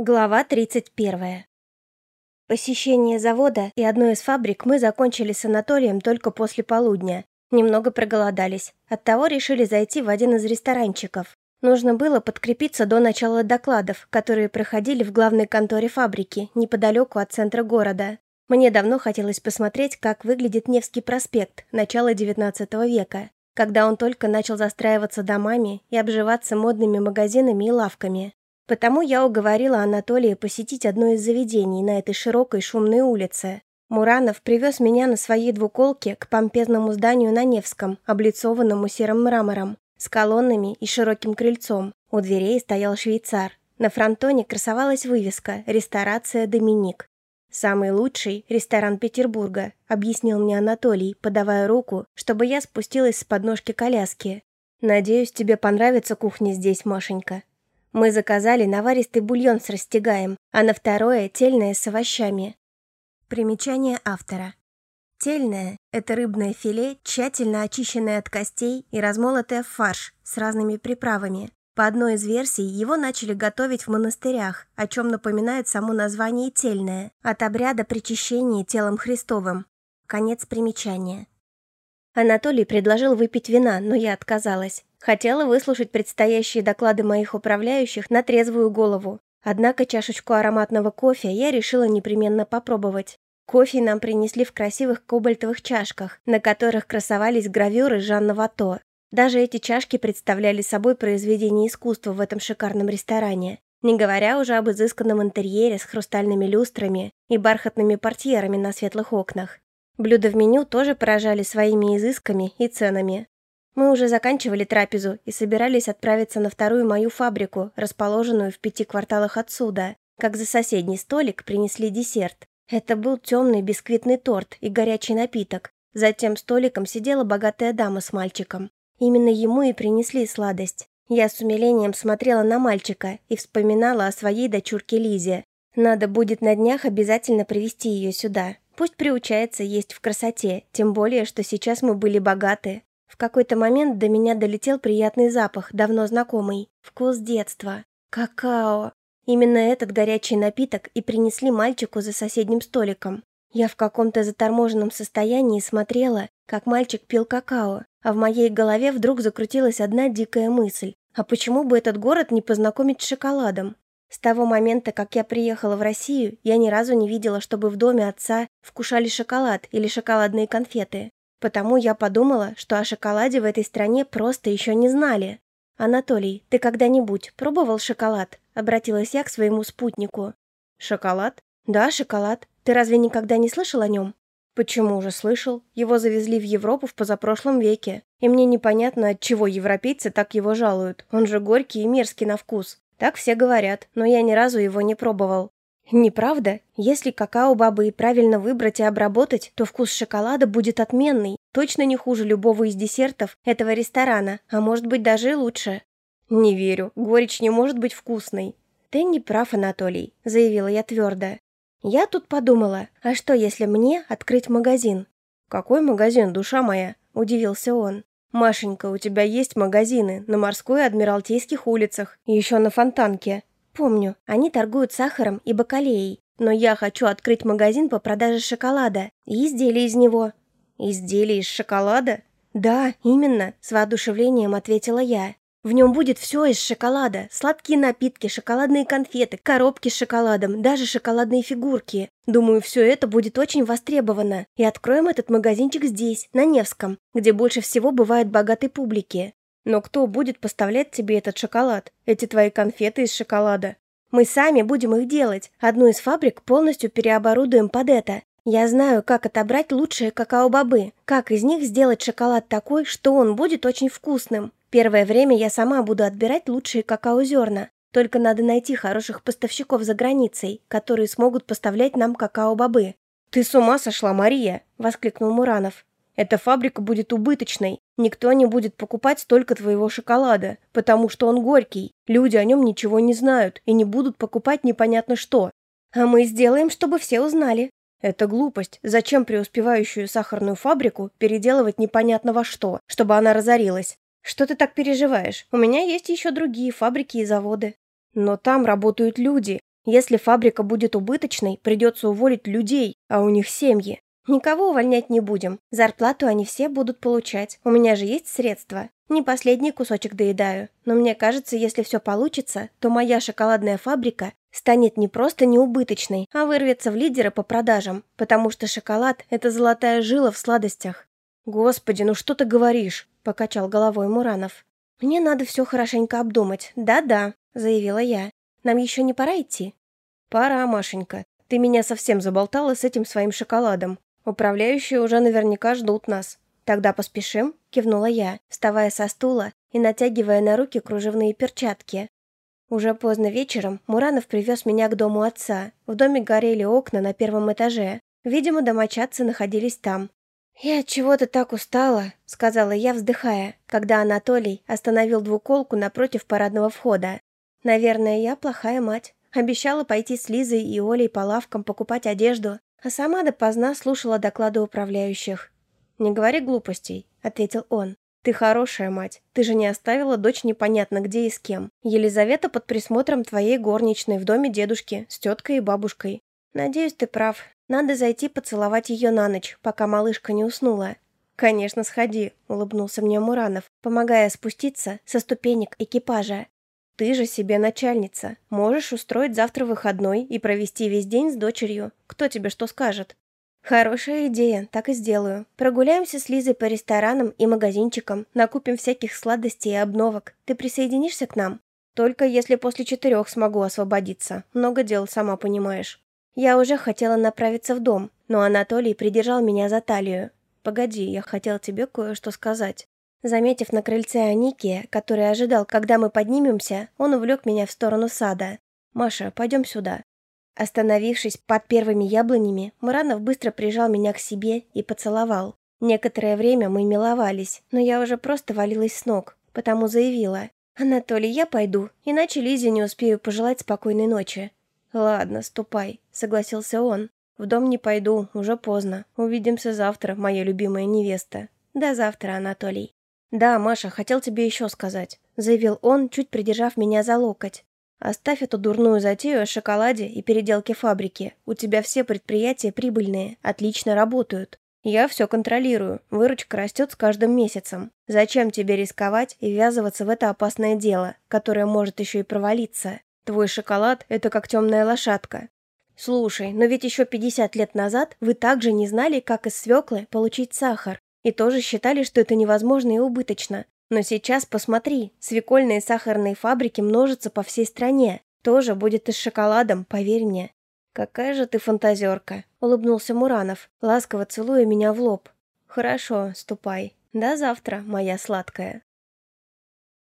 Глава 31. Посещение завода и одной из фабрик мы закончили с Анатолием только после полудня. Немного проголодались. Оттого решили зайти в один из ресторанчиков. Нужно было подкрепиться до начала докладов, которые проходили в главной конторе фабрики, неподалеку от центра города. Мне давно хотелось посмотреть, как выглядит Невский проспект начала XIX века, когда он только начал застраиваться домами и обживаться модными магазинами и лавками. Потому я уговорила Анатолия посетить одно из заведений на этой широкой шумной улице. Муранов привез меня на своей двуколке к помпезному зданию на Невском, облицованному серым мрамором, с колоннами и широким крыльцом. У дверей стоял швейцар. На фронтоне красовалась вывеска «Ресторация Доминик». «Самый лучший ресторан Петербурга», — объяснил мне Анатолий, подавая руку, чтобы я спустилась с подножки коляски. «Надеюсь, тебе понравится кухня здесь, Машенька», мы заказали наваристый бульон с растягаем, а на второе – тельное с овощами. Примечание автора. Тельное – это рыбное филе, тщательно очищенное от костей и размолотое в фарш с разными приправами. По одной из версий, его начали готовить в монастырях, о чем напоминает само название «тельное» от обряда причащения телом Христовым. Конец примечания. Анатолий предложил выпить вина, но я отказалась. Хотела выслушать предстоящие доклады моих управляющих на трезвую голову. Однако чашечку ароматного кофе я решила непременно попробовать. Кофе нам принесли в красивых кобальтовых чашках, на которых красовались гравюры Жанна Вато. Даже эти чашки представляли собой произведение искусства в этом шикарном ресторане. Не говоря уже об изысканном интерьере с хрустальными люстрами и бархатными портьерами на светлых окнах. Блюда в меню тоже поражали своими изысками и ценами. Мы уже заканчивали трапезу и собирались отправиться на вторую мою фабрику, расположенную в пяти кварталах отсюда, как за соседний столик принесли десерт. Это был темный бисквитный торт и горячий напиток. За тем столиком сидела богатая дама с мальчиком. Именно ему и принесли сладость. Я с умилением смотрела на мальчика и вспоминала о своей дочурке Лизе. Надо будет на днях обязательно привести ее сюда. Пусть приучается есть в красоте, тем более, что сейчас мы были богаты. В какой-то момент до меня долетел приятный запах, давно знакомый. Вкус детства. Какао. Именно этот горячий напиток и принесли мальчику за соседним столиком. Я в каком-то заторможенном состоянии смотрела, как мальчик пил какао, а в моей голове вдруг закрутилась одна дикая мысль. А почему бы этот город не познакомить с шоколадом? С того момента, как я приехала в Россию, я ни разу не видела, чтобы в доме отца вкушали шоколад или шоколадные конфеты. Потому я подумала, что о шоколаде в этой стране просто еще не знали. «Анатолий, ты когда-нибудь пробовал шоколад?» – обратилась я к своему спутнику. «Шоколад?» «Да, шоколад. Ты разве никогда не слышал о нем?» «Почему же слышал? Его завезли в Европу в позапрошлом веке. И мне непонятно, от чего европейцы так его жалуют. Он же горький и мерзкий на вкус. Так все говорят, но я ни разу его не пробовал. Неправда? Если какао-бобы правильно выбрать и обработать, то вкус шоколада будет отменный, точно не хуже любого из десертов этого ресторана, а может быть даже и лучше. Не верю, горечь не может быть вкусной. Ты не прав, Анатолий, заявила я твердо. Я тут подумала, а что если мне открыть магазин? Какой магазин, душа моя? Удивился он. Машенька, у тебя есть магазины на Морской и Адмиралтейских улицах, еще на Фонтанке. Помню, они торгуют сахаром и бакалеей, но я хочу открыть магазин по продаже шоколада и изделий из него». «Изделия из шоколада?» «Да, именно», — с воодушевлением ответила я. В нем будет все из шоколада. Сладкие напитки, шоколадные конфеты, коробки с шоколадом, даже шоколадные фигурки. Думаю, все это будет очень востребовано. И откроем этот магазинчик здесь, на Невском, где больше всего бывает богатой публики. Но кто будет поставлять тебе этот шоколад? Эти твои конфеты из шоколада? Мы сами будем их делать. Одну из фабрик полностью переоборудуем под это. Я знаю, как отобрать лучшие какао-бобы, как из них сделать шоколад такой, что он будет очень вкусным. Первое время я сама буду отбирать лучшие какао-зерна. Только надо найти хороших поставщиков за границей, которые смогут поставлять нам какао-бобы. «Ты с ума сошла, Мария!» – воскликнул Муранов. Эта фабрика будет убыточной. Никто не будет покупать столько твоего шоколада, потому что он горький. Люди о нем ничего не знают и не будут покупать непонятно что. А мы сделаем, чтобы все узнали. Это глупость. Зачем преуспевающую сахарную фабрику переделывать непонятно во что, чтобы она разорилась? Что ты так переживаешь? У меня есть еще другие фабрики и заводы. Но там работают люди. Если фабрика будет убыточной, придется уволить людей, а у них семьи. Никого увольнять не будем. Зарплату они все будут получать. У меня же есть средства. Не последний кусочек доедаю. Но мне кажется, если все получится, то моя шоколадная фабрика станет не просто неубыточной, а вырвется в лидеры по продажам, потому что шоколад – это золотая жила в сладостях. «Господи, ну что ты говоришь?» – покачал головой Муранов. «Мне надо все хорошенько обдумать. Да-да», – заявила я. «Нам еще не пора идти?» «Пора, Машенька. Ты меня совсем заболтала с этим своим шоколадом. Управляющие уже наверняка ждут нас. Тогда поспешим, кивнула я, вставая со стула и натягивая на руки кружевные перчатки. Уже поздно вечером Муранов привез меня к дому отца. В доме горели окна на первом этаже. Видимо, домочадцы находились там. «Я чего-то так устала», — сказала я, вздыхая, когда Анатолий остановил двуколку напротив парадного входа. «Наверное, я плохая мать. Обещала пойти с Лизой и Олей по лавкам покупать одежду, а сама допоздна слушала доклады управляющих. «Не говори глупостей», — ответил он. «Ты хорошая мать. Ты же не оставила дочь непонятно где и с кем. Елизавета под присмотром твоей горничной в доме дедушки с теткой и бабушкой. Надеюсь, ты прав. Надо зайти поцеловать ее на ночь, пока малышка не уснула». «Конечно, сходи», — улыбнулся мне Муранов, помогая спуститься со ступенек экипажа. Ты же себе начальница. Можешь устроить завтра выходной и провести весь день с дочерью. Кто тебе что скажет? Хорошая идея, так и сделаю. Прогуляемся с Лизой по ресторанам и магазинчикам, накупим всяких сладостей и обновок. Ты присоединишься к нам? Только если после четырех смогу освободиться. Много дел, сама понимаешь. Я уже хотела направиться в дом, но Анатолий придержал меня за талию. Погоди, я хотел тебе кое-что сказать. Заметив на крыльце Аники, который ожидал, когда мы поднимемся, он увлек меня в сторону сада. «Маша, пойдем сюда». Остановившись под первыми яблонями, Муранов быстро прижал меня к себе и поцеловал. Некоторое время мы миловались, но я уже просто валилась с ног, потому заявила. «Анатолий, я пойду, иначе Лизе не успею пожелать спокойной ночи». «Ладно, ступай», — согласился он. «В дом не пойду, уже поздно. Увидимся завтра, моя любимая невеста». «До завтра, Анатолий». «Да, Маша, хотел тебе еще сказать», — заявил он, чуть придержав меня за локоть. «Оставь эту дурную затею о шоколаде и переделке фабрики. У тебя все предприятия прибыльные, отлично работают. Я все контролирую, выручка растет с каждым месяцем. Зачем тебе рисковать и ввязываться в это опасное дело, которое может еще и провалиться? Твой шоколад – это как темная лошадка. Слушай, но ведь еще 50 лет назад вы также не знали, как из свеклы получить сахар. И тоже считали, что это невозможно и убыточно. Но сейчас посмотри, свекольные сахарные фабрики множатся по всей стране. Тоже будет и с шоколадом, поверь мне. «Какая же ты фантазерка!» — улыбнулся Муранов, ласково целуя меня в лоб. «Хорошо, ступай. До завтра, моя сладкая».